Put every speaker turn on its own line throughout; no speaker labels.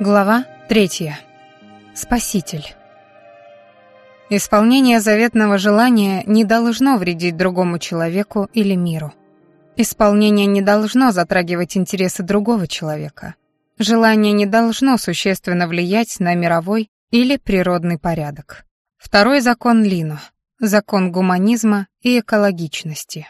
Глава третья. Спаситель. Исполнение заветного желания не должно вредить другому человеку или миру. Исполнение не должно затрагивать интересы другого человека. Желание не должно существенно влиять на мировой или природный порядок. Второй закон Лино. Закон гуманизма и экологичности.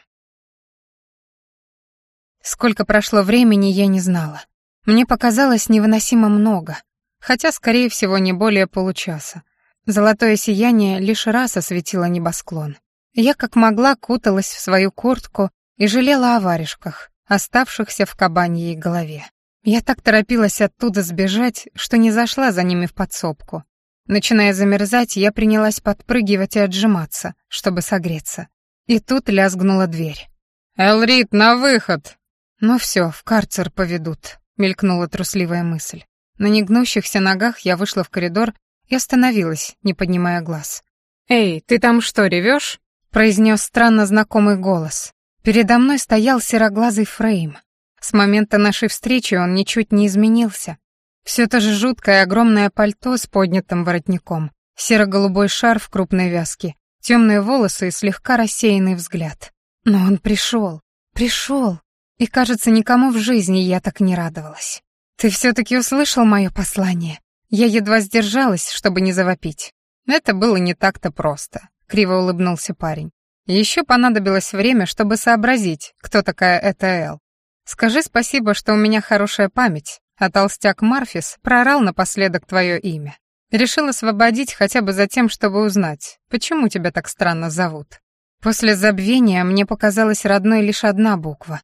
Сколько прошло времени, я не знала. Мне показалось невыносимо много, хотя, скорее всего, не более получаса. Золотое сияние лишь раз осветило небосклон. Я как могла куталась в свою куртку и жалела о варежках, оставшихся в кабаньей голове. Я так торопилась оттуда сбежать, что не зашла за ними в подсобку. Начиная замерзать, я принялась подпрыгивать и отжиматься, чтобы согреться. И тут лязгнула дверь.
«Элрит, на выход!»
«Ну все, в карцер поведут», мелькнула трусливая мысль. На негнущихся ногах я вышла в коридор и остановилась, не поднимая глаз.
«Эй, ты там что, ревешь?
произнес странно знакомый голос. Передо мной стоял сероглазый Фрейм. С момента нашей встречи он ничуть не изменился. Все то же жуткое огромное пальто с поднятым воротником, серо-голубой шарф крупной вязки, темные волосы и слегка рассеянный взгляд. Но он пришел, пришел. И, кажется, никому в жизни я так не радовалась. «Ты все-таки услышал мое послание?» Я едва сдержалась, чтобы не завопить. «Это было не так-то просто», — криво улыбнулся парень. «Еще понадобилось время, чтобы сообразить, кто такая Этаэл. Скажи спасибо, что у меня хорошая память, а толстяк Марфис проорал напоследок твое имя. Решил освободить хотя бы за тем, чтобы узнать, почему тебя так странно зовут. После забвения мне показалась родной лишь одна буква,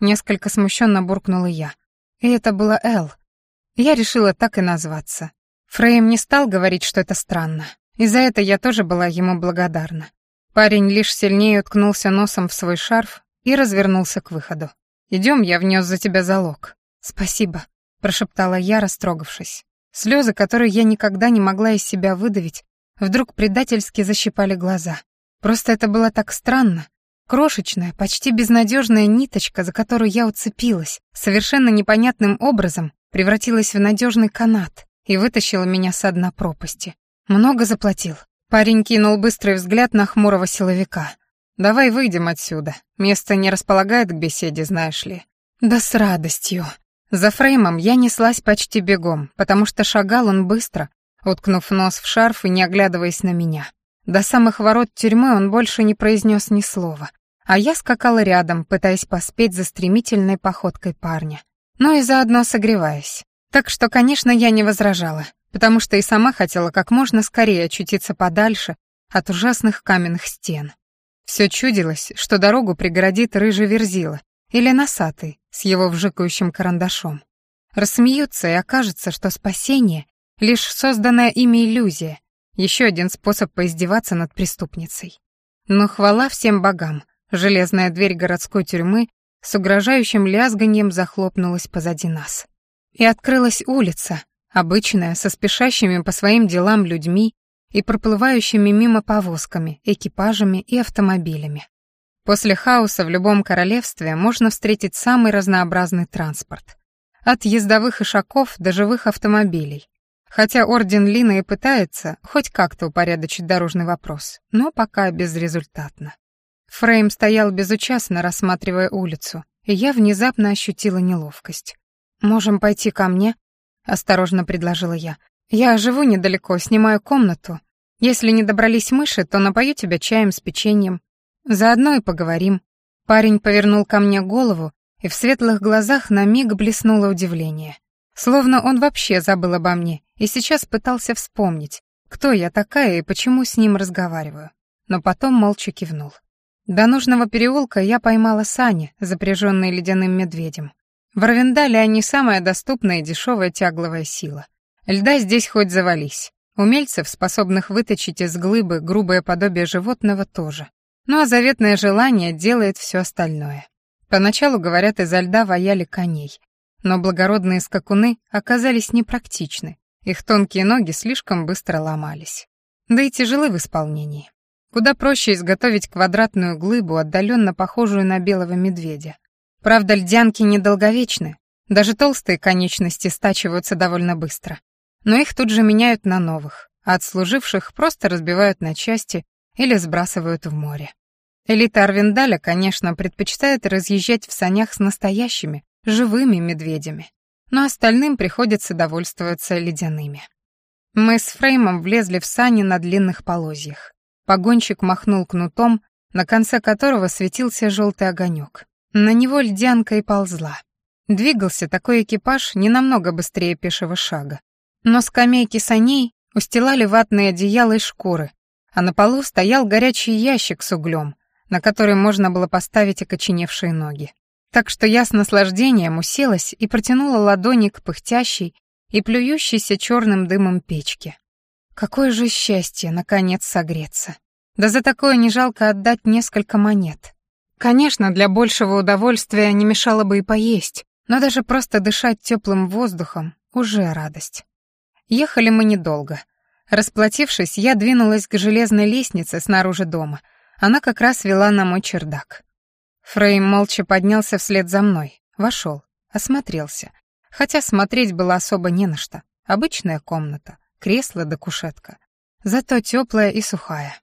Несколько смущенно буркнула я. И это была Эл. Я решила так и назваться. Фрейм не стал говорить, что это странно. И за это я тоже была ему благодарна. Парень лишь сильнее уткнулся носом в свой шарф и развернулся к выходу. «Идем, я внес за тебя залог». «Спасибо», — прошептала я, растрогавшись. Слезы, которые я никогда не могла из себя выдавить, вдруг предательски защипали глаза. Просто это было так странно, Крошечная, почти безнадежная ниточка, за которую я уцепилась, совершенно непонятным образом превратилась в надежный канат и вытащила меня с дна пропасти. Много заплатил. Парень кинул быстрый взгляд на хмурого силовика. «Давай выйдем отсюда. Место не располагает к беседе, знаешь ли». «Да с радостью». За фреймом я неслась почти бегом, потому что шагал он быстро, уткнув нос в шарф и не оглядываясь на меня. До самых ворот тюрьмы он больше не произнес ни слова, а я скакала рядом, пытаясь поспеть за стремительной походкой парня, но и заодно согреваясь. Так что, конечно, я не возражала, потому что и сама хотела как можно скорее очутиться подальше от ужасных каменных стен. Все чудилось, что дорогу пригородит рыжий верзила или носатый с его вжикающим карандашом. Рассмеются, и окажется, что спасение — лишь созданная ими иллюзия, еще один способ поиздеваться над преступницей. Но хвала всем богам, железная дверь городской тюрьмы с угрожающим лязганием захлопнулась позади нас. И открылась улица, обычная, со спешащими по своим делам людьми и проплывающими мимо повозками, экипажами и автомобилями. После хаоса в любом королевстве можно встретить самый разнообразный транспорт. От ездовых ишаков до живых автомобилей, Хотя Орден Лина и пытается хоть как-то упорядочить дорожный вопрос, но пока безрезультатно. Фрейм стоял безучастно, рассматривая улицу, и я внезапно ощутила неловкость. «Можем пойти ко мне?» — осторожно предложила я. «Я живу недалеко, снимаю комнату. Если не добрались мыши, то напою тебя чаем с печеньем. Заодно и поговорим». Парень повернул ко мне голову, и в светлых глазах на миг блеснуло удивление. Словно он вообще забыл обо мне и сейчас пытался вспомнить, кто я такая и почему с ним разговариваю. Но потом молча кивнул. До нужного переулка я поймала сани, запряженные ледяным медведем. В Равендале они самая доступная и дешевая тягловая сила. Льда здесь хоть завались. Умельцев, способных выточить из глыбы грубое подобие животного, тоже. Ну а заветное желание делает все остальное. Поначалу, говорят, изо льда ваяли коней, но благородные скакуны оказались непрактичны. Их тонкие ноги слишком быстро ломались. Да и тяжелы в исполнении. Куда проще изготовить квадратную глыбу, отдаленно похожую на белого медведя. Правда, льдянки недолговечны, даже толстые конечности стачиваются довольно быстро. Но их тут же меняют на новых, а отслуживших просто разбивают на части или сбрасывают в море. Элита Арвиндаля, конечно, предпочитает разъезжать в санях с настоящими, живыми медведями, но остальным приходится довольствоваться ледяными. Мы с Фреймом влезли в сани на длинных полозьях. Погонщик махнул кнутом, на конце которого светился желтый огонек. На него льдянка и ползла. Двигался такой экипаж не намного быстрее пешего шага. Но скамейки саней устилали ватные одеяла и шкуры, а на полу стоял горячий ящик с углем, на который можно было поставить окоченевшие ноги. Так что я с наслаждением уселась и протянула ладони к пыхтящей и плюющейся черным дымом печке. Какое же счастье, наконец, согреться. Да за такое не жалко отдать несколько монет. Конечно, для большего удовольствия не мешало бы и поесть, но даже просто дышать теплым воздухом — уже радость. Ехали мы недолго. Расплатившись, я двинулась к железной лестнице снаружи дома. Она как раз вела на мой чердак. Фрейм молча поднялся вслед за мной, вошел, осмотрелся. Хотя смотреть было особо не на что. Обычная комната, кресло да кушетка. Зато теплая и сухая.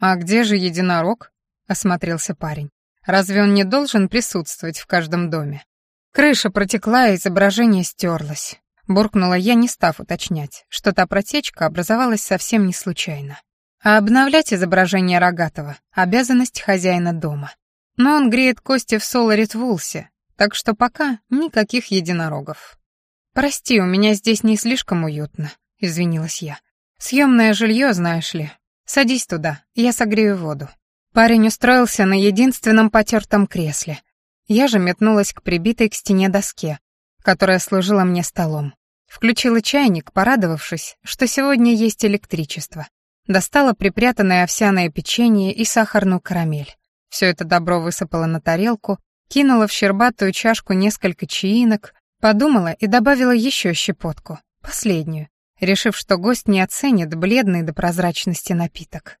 «А где же единорог?» — осмотрелся парень. «Разве он не должен присутствовать в каждом доме?» Крыша протекла, и изображение стерлось. Буркнула я, не став уточнять, что та протечка образовалась совсем не случайно. А обновлять изображение Рогатого — обязанность хозяина дома. Но он греет кости в Соларит Вулсе, так что пока никаких единорогов. «Прости, у меня здесь не слишком уютно», — извинилась я. «Съемное жилье, знаешь ли. Садись туда, я согрею воду». Парень устроился на единственном потертом кресле. Я же метнулась к прибитой к стене доске, которая служила мне столом. Включила чайник, порадовавшись, что сегодня есть электричество. Достала припрятанное овсяное печенье и сахарную карамель. Все это добро высыпала на тарелку, кинула в щербатую чашку несколько чаинок, подумала и добавила еще щепотку, последнюю, решив, что гость не оценит бледный до прозрачности напиток.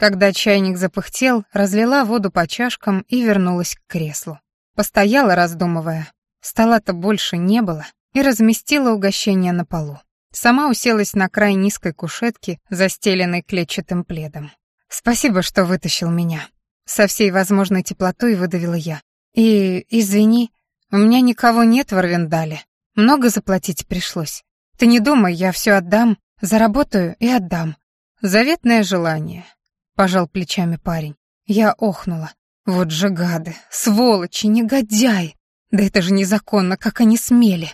Когда чайник запыхтел, разлила воду по чашкам и вернулась к креслу. Постояла, раздумывая. Стола-то больше не было, и разместила угощение на полу. Сама уселась на край низкой кушетки, застеленной клетчатым пледом. «Спасибо, что вытащил меня», со всей возможной теплотой выдавила я. «И... извини, у меня никого нет в Арвендале. Много заплатить пришлось. Ты не думай, я все отдам, заработаю и отдам». «Заветное желание», — пожал плечами парень. Я охнула. «Вот же гады, сволочи, негодяи! Да это же незаконно, как они смели!»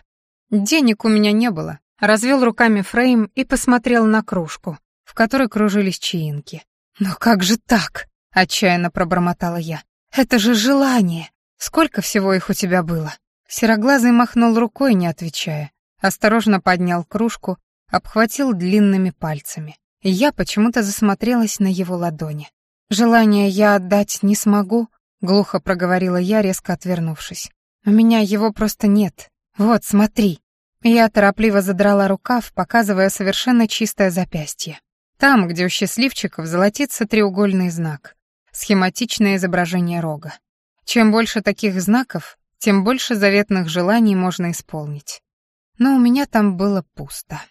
Денег у меня не было. Развел руками Фрейм и посмотрел на кружку, в которой кружились чаинки. «Но как же так?» отчаянно пробормотала я. «Это же желание! Сколько всего их у тебя было?» Сероглазый махнул рукой, не отвечая. Осторожно поднял кружку, обхватил длинными пальцами. И я почему-то засмотрелась на его ладони. «Желание я отдать не смогу», — глухо проговорила я, резко отвернувшись. «У меня его просто нет. Вот, смотри». Я торопливо задрала рукав, показывая совершенно чистое запястье. Там, где у счастливчиков золотится треугольный знак схематичное изображение рога. Чем больше таких знаков, тем больше заветных желаний можно исполнить. Но у меня там было пусто.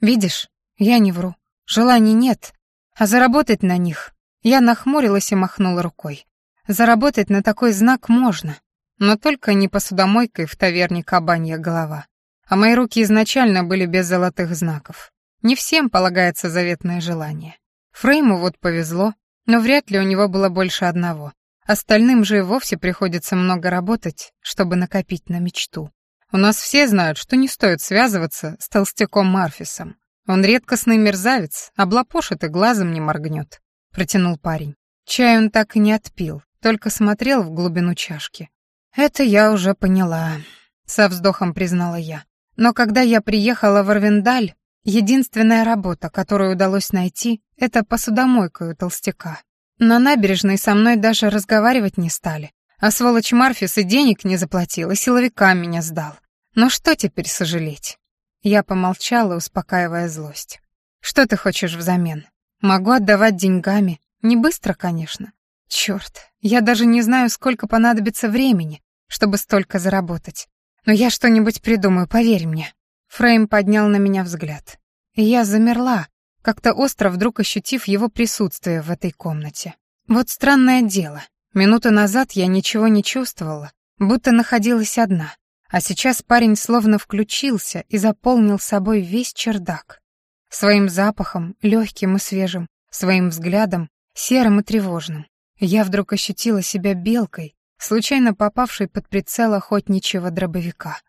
Видишь, я не вру. Желаний нет, а заработать на них. Я нахмурилась и махнула рукой. Заработать на такой знак можно, но только не посудомойкой в таверне «Кабанья голова». А мои руки изначально были без золотых знаков. Не всем полагается заветное желание. Фрейму вот повезло, но вряд ли у него было больше одного. Остальным же и вовсе приходится много работать, чтобы накопить на мечту. У нас все знают, что не стоит связываться с толстяком Марфисом. Он редкостный мерзавец, облапошит и глазом не моргнет», — протянул парень. Чай он так и не отпил, только смотрел в глубину чашки. «Это я уже поняла», — со вздохом признала я. «Но когда я приехала в Арвендаль, Единственная работа, которую удалось найти, это посудомойка у толстяка. На набережной со мной даже разговаривать не стали. А сволочь Марфис и денег не заплатил, и силовикам меня сдал. Но что теперь сожалеть? Я помолчала, успокаивая злость. Что ты хочешь взамен? Могу отдавать деньгами. Не быстро, конечно. Черт, я даже не знаю, сколько понадобится времени, чтобы столько заработать. Но я что-нибудь придумаю, поверь мне. Фрейм поднял на меня взгляд. И я замерла, как-то остро вдруг ощутив его присутствие в этой комнате. Вот странное дело. Минуту назад я ничего не чувствовала, будто находилась одна. А сейчас парень словно включился и заполнил собой весь чердак. Своим запахом, легким и свежим, своим взглядом, серым и тревожным. Я вдруг ощутила себя белкой, случайно попавшей под прицел охотничьего дробовика.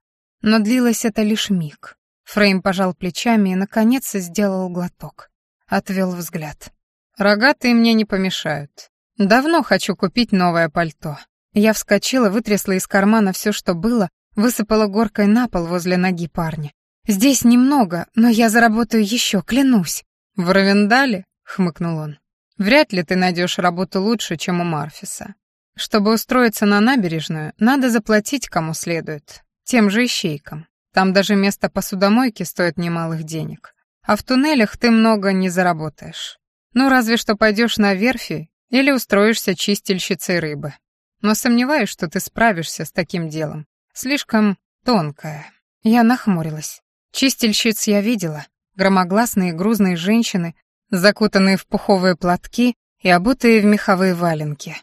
Но длилось это лишь миг. Фрейм пожал плечами и, наконец, сделал глоток. Отвел взгляд. «Рогатые мне не помешают. Давно хочу купить новое пальто». Я вскочила, вытрясла из кармана все, что было, высыпала горкой на пол возле ноги парня. «Здесь немного, но я заработаю еще, клянусь».
«В Равендале?» — хмыкнул он. «Вряд ли ты найдешь работу лучше, чем у Марфиса. Чтобы устроиться на набережную, надо заплатить кому следует. Тем же ищейкам. Там даже место посудомойки стоит немалых денег. А в туннелях ты много не заработаешь. Ну, разве что пойдешь на верфи или устроишься чистильщицей рыбы. Но сомневаюсь, что ты справишься с таким делом. Слишком тонкое.
Я нахмурилась. Чистильщиц я видела. Громогласные грузные женщины, закутанные в пуховые платки и обутые в меховые валенки.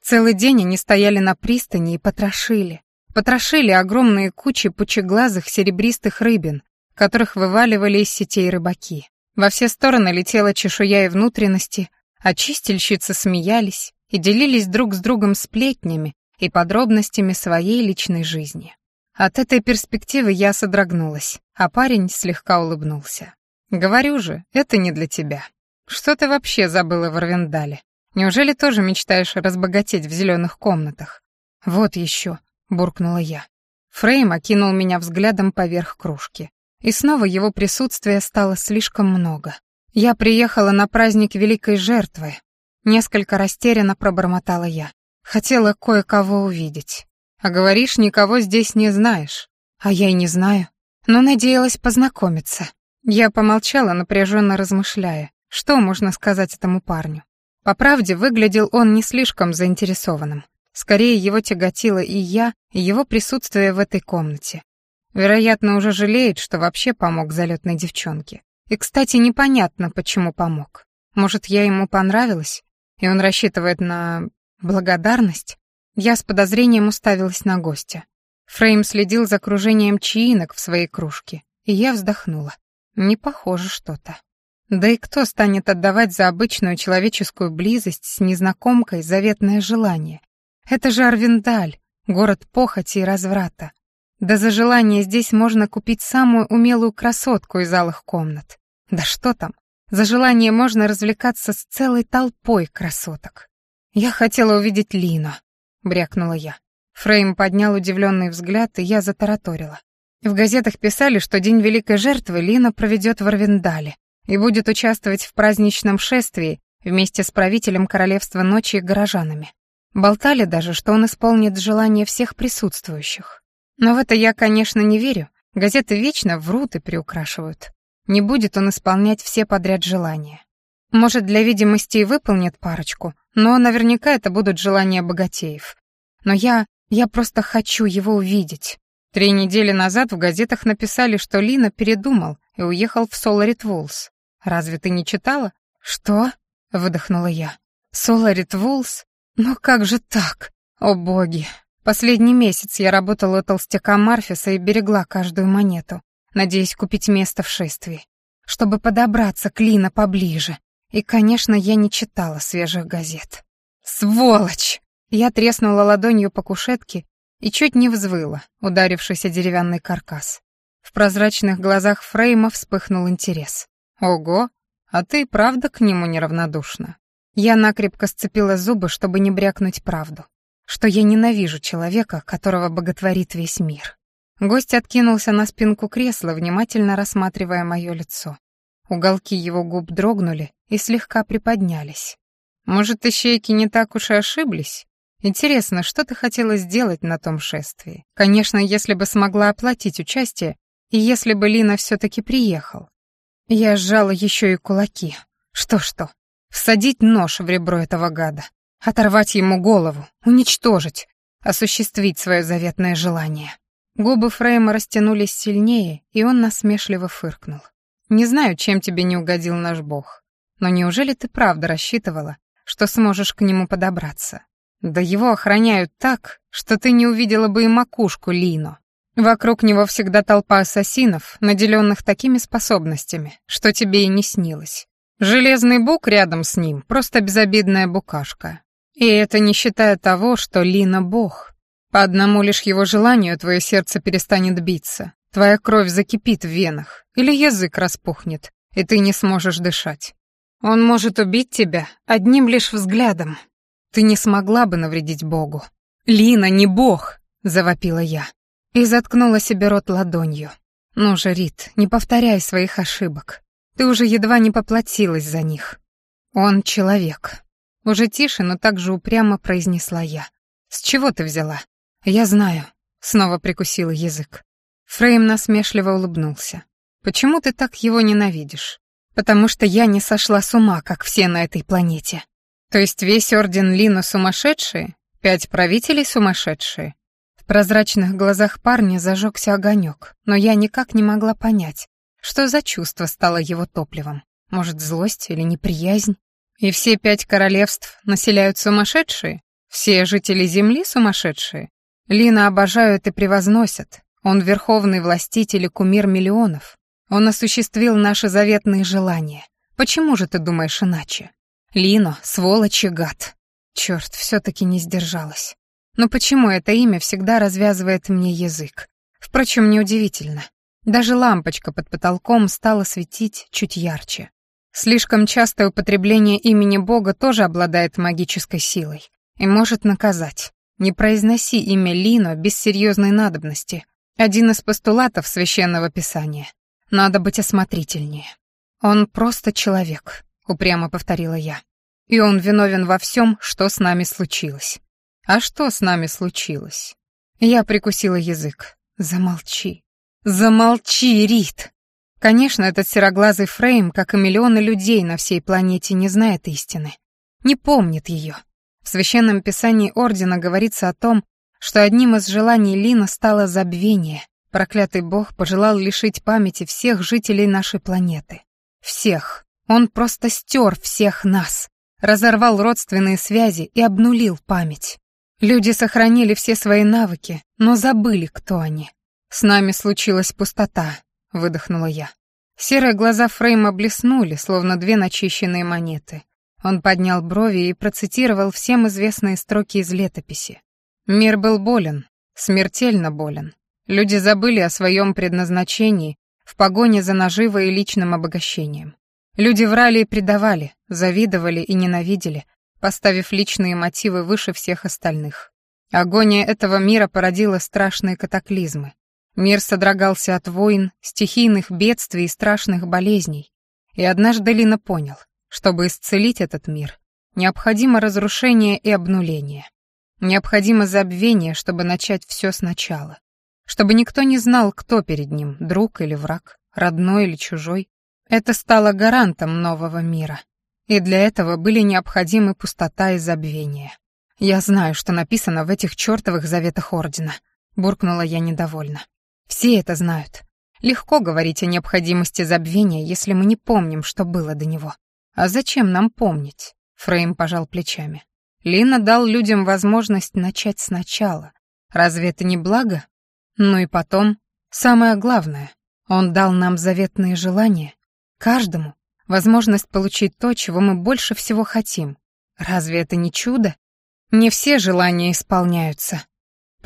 Целый день они стояли на пристани и потрошили, Потрошили огромные кучи пучеглазых серебристых рыбин, которых вываливали из сетей рыбаки. Во все стороны летела чешуя и внутренности, а чистильщицы смеялись и делились друг с другом сплетнями и подробностями своей личной жизни. От этой перспективы я содрогнулась, а парень слегка улыбнулся. «Говорю же, это не для тебя. Что ты вообще забыла в Арвендале? Неужели тоже мечтаешь разбогатеть в зеленых комнатах? Вот еще. — буркнула я. Фрейм окинул меня взглядом поверх кружки. И снова его присутствие стало слишком много. Я приехала на праздник Великой Жертвы. Несколько растерянно пробормотала я. Хотела кое-кого увидеть. А говоришь, никого здесь не знаешь. А я и не знаю. Но надеялась познакомиться. Я помолчала, напряженно размышляя, что можно сказать этому парню. По правде, выглядел он не слишком заинтересованным. Скорее его тяготила и я, и его присутствие в этой комнате. Вероятно, уже жалеет, что вообще помог залетной девчонке. И, кстати, непонятно, почему помог. Может, я ему понравилась, и он рассчитывает на благодарность? Я с подозрением уставилась на гостя. Фрейм следил за кружением чаинок в своей кружке, и я вздохнула. Не похоже что-то. Да и кто станет отдавать за обычную человеческую близость с незнакомкой заветное желание, это же Арвиндаль, город похоти и разврата. Да за желание здесь можно купить самую умелую красотку из алых комнат. Да что там, за желание можно развлекаться с целой толпой красоток. «Я хотела увидеть Лина», — брякнула я. Фрейм поднял удивленный взгляд, и я затараторила. В газетах писали, что День Великой Жертвы Лина проведет в Арвиндале и будет участвовать в праздничном шествии вместе с правителем Королевства Ночи и горожанами. Болтали даже, что он исполнит желание всех присутствующих. Но в это я, конечно, не верю. Газеты вечно врут и приукрашивают. Не будет он исполнять все подряд желания. Может, для видимости и выполнит парочку, но наверняка это будут желания богатеев. Но я... я просто хочу его увидеть. Три недели назад в газетах написали, что Лина передумал и уехал в Соларит Вулс. Разве ты не читала? «Что?» — выдохнула я. «Соларит Вулс? Но как же так? О боги! Последний месяц я работала толстяка Марфиса и берегла каждую монету, надеясь купить место в шествии, чтобы подобраться к Лина поближе. И, конечно, я не читала свежих газет. «Сволочь!» Я треснула ладонью по кушетке и чуть не взвыла, ударившись о деревянный каркас. В прозрачных глазах Фрейма вспыхнул интерес. «Ого, а ты правда к нему неравнодушна?» Я накрепко сцепила зубы, чтобы не брякнуть правду, что я ненавижу человека, которого боготворит весь мир. Гость откинулся на спинку кресла, внимательно рассматривая мое лицо. Уголки его губ дрогнули и слегка приподнялись. «Может, ищейки не так уж и ошиблись?» Интересно, что ты хотела сделать на том шествии? Конечно, если бы смогла оплатить участие, и если бы Лина все-таки приехал. Я сжала еще и кулаки. Что-что, Всадить нож в ребро этого гада. Оторвать ему голову. Уничтожить. Осуществить свое заветное желание. Губы Фрейма растянулись сильнее, и он насмешливо фыркнул. «Не знаю, чем тебе не угодил наш бог, но неужели ты правда рассчитывала, что сможешь к нему подобраться? Да его охраняют так, что ты не увидела бы и макушку Лино. Вокруг него всегда толпа ассасинов, наделенных такими способностями, что тебе и не снилось. Железный бук рядом с ним — просто безобидная букашка. И это не считая того, что Лина — бог. По одному лишь его желанию твое сердце перестанет биться, твоя кровь закипит в венах, или язык распухнет, и ты не сможешь дышать. Он может убить тебя одним лишь взглядом. Ты не смогла бы навредить богу. «Лина не бог!» — завопила я. И заткнула себе рот ладонью. «Ну же, Рит, не повторяй своих ошибок. Ты уже едва не поплатилась за них. Он человек. Уже тише, но так же упрямо произнесла я. С чего ты взяла? Я знаю. Снова прикусила язык. Фрейм насмешливо улыбнулся. Почему ты так его ненавидишь? Потому что я не сошла с ума, как все на этой планете. То есть весь орден Лина сумасшедшие? Пять правителей сумасшедшие? В прозрачных глазах парня зажегся огонек, но я никак не могла понять, что за чувство стало его топливом? Может, злость или неприязнь? И все пять королевств населяют сумасшедшие? Все жители Земли сумасшедшие? Лина обожают и превозносят. Он верховный властитель и кумир миллионов. Он осуществил наши заветные желания. Почему же ты думаешь иначе? Лино, сволочь и гад. Черт, все-таки не сдержалась. Но почему это имя всегда развязывает мне язык? Впрочем, неудивительно. Даже лампочка под потолком стала светить чуть ярче. Слишком частое употребление имени Бога тоже обладает магической силой и может наказать. Не произноси имя Лино без серьезной надобности. Один из постулатов священного писания. Надо быть осмотрительнее. Он просто человек, упрямо повторила я. И он виновен во всем, что с нами случилось. А что с нами случилось? Я прикусила язык. Замолчи. «Замолчи, Рит!» Конечно, этот сероглазый Фрейм, как и миллионы людей на всей планете, не знает истины. Не помнит ее. В священном писании Ордена говорится о том, что одним из желаний Лина стало забвение. Проклятый бог пожелал лишить памяти всех жителей нашей планеты. Всех. Он просто стер всех нас. Разорвал родственные связи и обнулил память. Люди сохранили все свои навыки, но забыли, кто они. «С нами случилась пустота», — выдохнула я. Серые глаза Фрейма блеснули, словно две начищенные монеты. Он поднял брови и процитировал всем известные строки из летописи. «Мир был болен, смертельно болен. Люди забыли о своем предназначении в погоне за наживой и личным обогащением. Люди врали и предавали, завидовали и ненавидели, поставив личные мотивы выше всех остальных. Агония этого мира породила страшные катаклизмы. Мир содрогался от войн, стихийных бедствий и страшных болезней. И однажды Лина понял, чтобы исцелить этот мир, необходимо разрушение и обнуление. Необходимо забвение, чтобы начать все сначала. Чтобы никто не знал, кто перед ним, друг или враг, родной или чужой. Это стало гарантом нового мира. И для этого были необходимы пустота и забвение. «Я знаю, что написано в этих чертовых заветах Ордена», — буркнула я недовольно. Все это знают. Легко говорить о необходимости забвения, если мы не помним, что было до него. А зачем нам помнить? Фрейм пожал плечами. Лина дал людям возможность начать сначала. Разве это не благо? Ну и потом, самое главное, он дал нам заветные желания. Каждому возможность получить то, чего мы больше всего хотим. Разве это не чудо? Не все желания исполняются,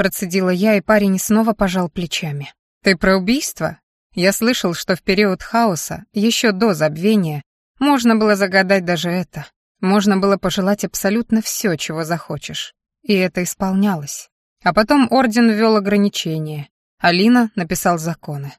процедила я, и парень снова пожал плечами. «Ты про убийство?» Я слышал, что в период хаоса, еще до забвения, можно было загадать даже это. Можно было пожелать абсолютно все, чего захочешь. И это исполнялось. А потом Орден ввел ограничения. Алина написал законы.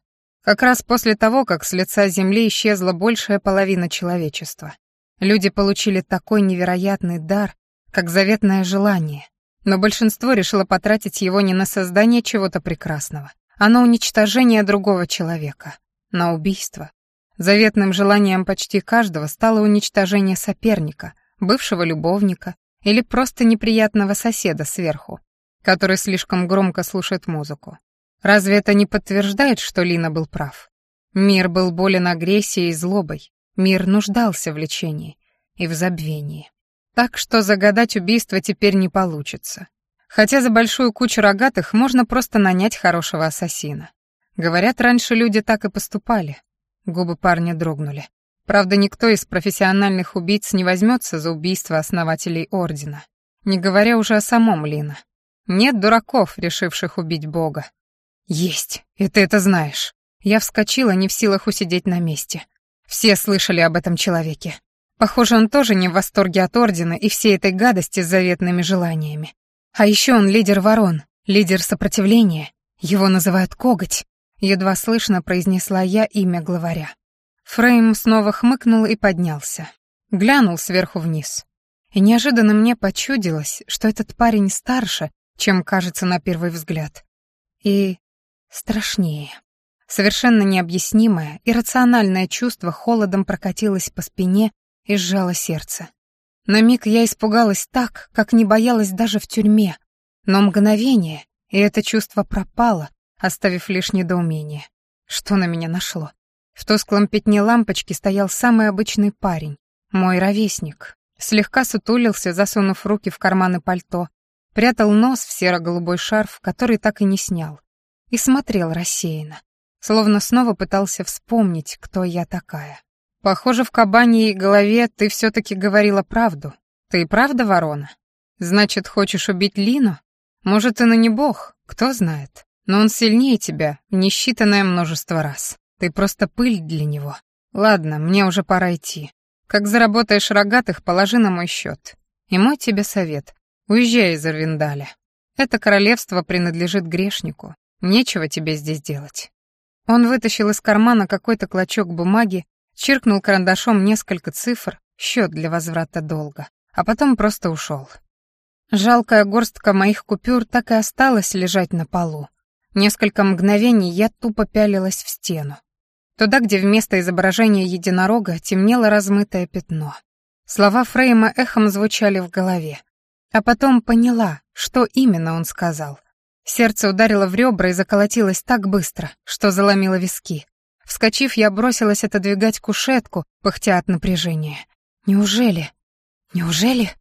Как раз после того, как с лица Земли исчезла большая половина человечества. Люди получили такой невероятный дар, как заветное желание, но большинство решило потратить его не на создание чего-то прекрасного, а на уничтожение другого человека, на убийство. Заветным желанием почти каждого стало уничтожение соперника, бывшего любовника или просто неприятного соседа сверху, который слишком громко слушает музыку.
Разве это не подтверждает, что Лина был прав? Мир был болен агрессией и злобой, мир нуждался в лечении и в забвении. Так что загадать убийство теперь не получится. Хотя за большую кучу рогатых можно просто нанять хорошего ассасина. Говорят, раньше люди так и поступали. Губы парня дрогнули. Правда, никто из профессиональных убийц не возьмется за убийство основателей Ордена. Не говоря уже о самом Лина. Нет дураков, решивших убить Бога. Есть, и ты это знаешь. Я вскочила, не в силах усидеть на месте. Все слышали об этом человеке. Похоже, он тоже не в восторге от Ордена и всей этой гадости с заветными желаниями. А еще он лидер ворон, лидер сопротивления. Его называют Коготь. Едва слышно произнесла я имя главаря. Фрейм снова хмыкнул и поднялся. Глянул сверху вниз. И неожиданно мне почудилось, что этот парень старше, чем кажется на первый взгляд. И страшнее. Совершенно необъяснимое, иррациональное чувство холодом прокатилось по спине и сжало сердце. На миг я испугалась так, как не боялась даже в тюрьме, но мгновение, и это чувство пропало, оставив лишь недоумение. Что на меня нашло? В тусклом пятне лампочки стоял самый обычный парень, мой ровесник. Слегка сутулился, засунув руки в карманы пальто, прятал нос в серо-голубой шарф, который так и не снял, и смотрел рассеянно, словно снова пытался вспомнить, кто я такая. Похоже, в кабаньей голове ты все-таки говорила правду. Ты и правда ворона? Значит, хочешь убить Лину? Может, и на не бог, кто знает. Но он сильнее тебя, несчитанное множество раз. Ты просто пыль для него. Ладно, мне уже пора идти. Как заработаешь рогатых, положи на мой счет. И мой тебе совет. Уезжай из Арвиндаля. Это королевство принадлежит грешнику. Нечего тебе здесь делать. Он вытащил из кармана какой-то клочок бумаги Чиркнул карандашом несколько цифр, счет для возврата долга, а потом просто ушел. Жалкая горстка моих купюр так и осталась лежать на полу. Несколько мгновений я тупо пялилась в стену. Туда, где вместо изображения единорога темнело размытое пятно. Слова Фрейма эхом звучали в голове. А потом поняла, что именно он сказал. Сердце ударило в ребра и заколотилось так быстро, что заломило виски. Вскочив, я бросилась отодвигать кушетку, пыхтя от напряжения. «Неужели? Неужели?»